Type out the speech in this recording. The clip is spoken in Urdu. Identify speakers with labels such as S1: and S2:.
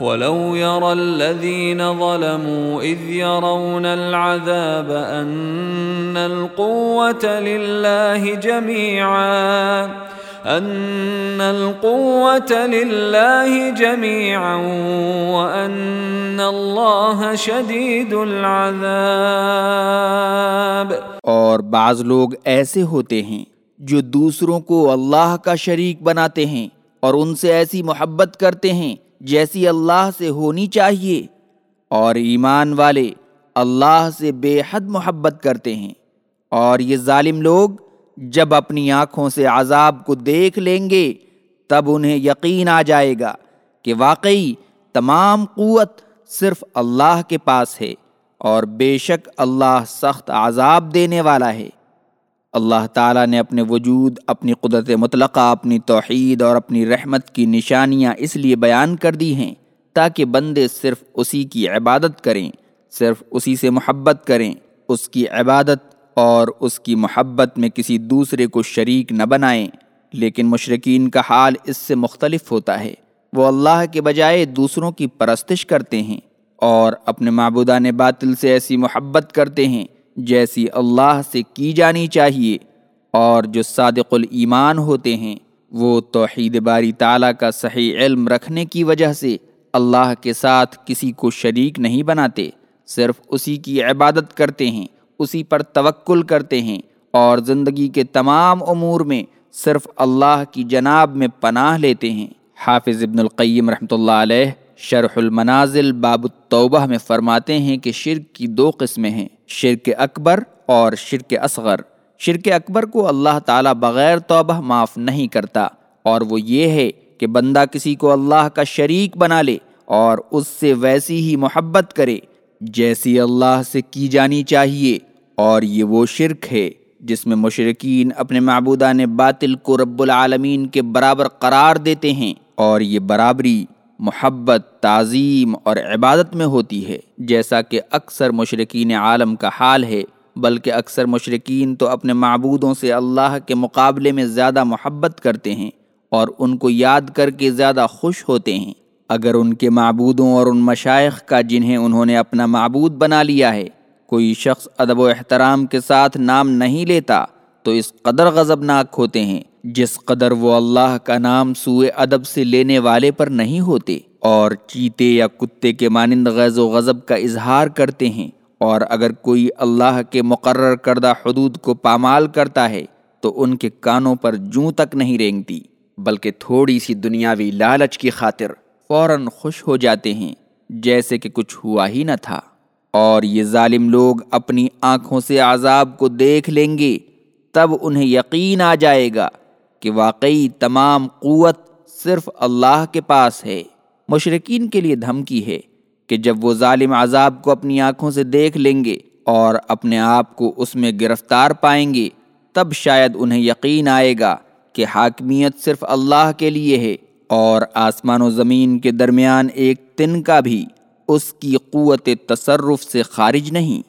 S1: ولو يرى الذين ظلموا إذ يرون العذاب أن القوة لله جميعا، أن القوة لله جميعا وأن الله شديد العذاب۔
S2: اور بعض لوگ ایسے ہوتے ہیں جو دوسروں کو اللہ کا شریک بناتے ہیں اور ان سے ایسی محبت کرتے ہیں جیسی اللہ سے ہونی چاہیے اور ایمان والے اللہ سے بے حد محبت کرتے ہیں۔ اور یہ ظالم لوگ جب اپنی آنکھوں سے عذاب کو دیکھ لیں گے، تب انہیں یقین آ جائے گا کہ واقعی تمام قوت صرف اللہ کے پاس ہے اور بے شک اللہ سخت عذاب دینے والا ہے۔ اللہ تعالیٰ نے اپنے وجود، اپنی قدرت مطلقہ، اپنی توحید اور اپنی رحمت کی نشانیاں اس لیے بیان کر دی ہیں تاکہ بندے صرف اسی کی عبادت کریں، صرف اسی سے محبت کریں، اس کی عبادت اور اس کی محبت میں کسی دوسرے کو شریک نہ بنائیں۔ لیکن مشرقین کا حال اس سے مختلف ہوتا ہے۔ وہ اللہ کے بجائے دوسروں کی پرستش کرتے ہیں اور اپنے معبودان باطل سے ایسی محبت کرتے ہیں۔ جیسی اللہ سے کی جانی چاہیے اور جو صادق الایمان ہوتے ہیں، وہ توحید باری تعالیٰ کا صحیح علم رکھنے کی وجہ سے اللہ کے ساتھ کسی کو شریک نہیں بناتے، صرف اسی کی عبادت کرتے ہیں، اسی پر توکل کرتے ہیں اور زندگی کے تمام امور میں صرف اللہ کی جناب میں پناہ لیتے ہیں۔ حافظ ابن القیم رحمۃ اللہ علیہ شرح المنازل باب التوبہ میں فرماتے ہیں کہ شرک کی دو قسمیں ہیں۔ شرک اکبر اور شرک اصغر۔ شرک اکبر کو اللہ تعالیٰ بغیر توبہ معاف نہیں کرتا، اور وہ یہ ہے کہ بندہ کسی کو اللہ کا شریک بنا لے اور اس سے ویسی ہی محبت کرے جیسی اللہ سے کی جانی چاہیے۔ اور یہ وہ شرک ہے جس میں مشرقین اپنے معبودان باطل کو رب العالمین کے برابر قرار دیتے ہیں، اور یہ برابری محبت، تعظیم اور عبادت میں ہوتی ہے، جیسا کہ اکثر مشرقین عالم کا حال ہے، بلکہ اکثر مشرقین تو اپنے معبودوں سے اللہ کے مقابلے میں زیادہ محبت کرتے ہیں اور ان کو یاد کر کے زیادہ خوش ہوتے ہیں۔ اگر ان کے معبودوں اور ان مشائق کا جنہیں انہوں نے اپنا معبود بنا لیا ہے، کوئی شخص ادب و احترام کے ساتھ نام نہیں لیتا، تو اس قدر غضبناک ہوتے ہیں۔ جس قدر وہ اللہ کا نام سوئے ادب سے لینے والے پر نہیں ہوتے اور چیتے یا کتے کے مانند غیظ و غضب کا اظہار کرتے ہیں اور اگر کوئی اللہ کے مقرر کردہ حدود کو پامال کرتا ہے تو ان کے کانوں پر جوں تک نہیں رینگتی، بلکہ تھوڑی سی دنیاوی لالچ کی خاطر فوراً خوش ہو جاتے ہیں، جیسے کہ کچھ ہوا ہی نہ تھا۔ اور یہ ظالم لوگ اپنی آنکھوں سے عذاب کو دیکھ لیں گے، تب انہیں یقین آ جائے گا۔ کہ واقعی تمام قوت صرف اللہ کے پاس ہے۔ مشرقین کے لیے دھمکی ہے کہ جب وہ ظالم عذاب کو اپنی آنکھوں سے دیکھ لیں گے اور اپنے آپ کو اس میں گرفتار پائیں گے، تب شاید انہیں یقین آئے گا کہ حاکمیت صرف اللہ کے لیے ہے اور آسمان و زمین کے درمیان ایک تن کا بھی اس کی قوت تصرف سے خارج نہیں۔